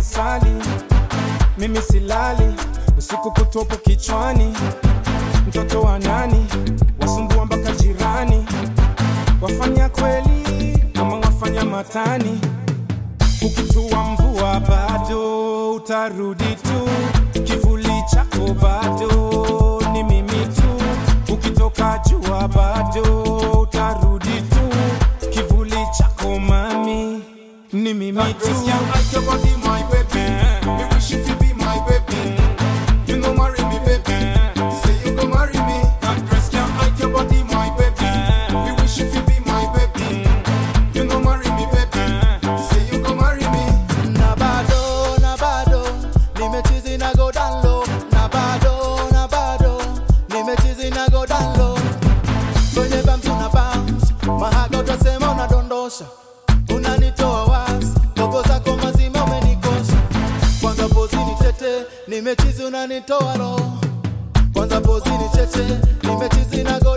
asali mimi silali usiku kutopo kichwani. Mtoto wa nani wasumbua mpaka jirani. Wafanya kweli ama wafanya matani. Ukitua mvua bado utarudi tu. Kivuli chako bado mami ni mimi That dress tu can't hide your body, my baby. Me wish if you be my baby. You no marry me, baby. Say you go marry me. That dress can't hide your body, my baby. Me wish if you be my baby. You no marry me, baby. Say you go marry me. na bado na bado nimechizi na go down low na bado na bado nimechizi na go down low kwenye bams una bounce mahaga utasema unadondosha unanitoa nimechizi unanitoa roho. Kwanza pozi ni cheche nimechizi na go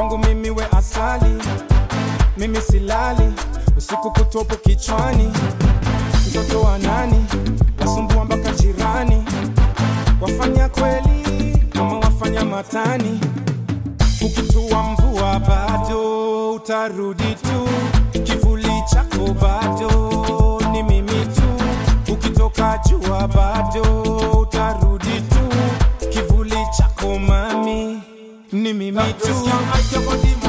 kwangu mimi we asali mimi silali usiku kutopo kichwani. Mtoto wa nani? Wasumbua mpaka jirani. Wafanya kweli kama wafanya matani? Ukitua mvua bado utarudi tu. Kivuli chako bado ni mimi tu. Ukitoka jua bado me, me, me too.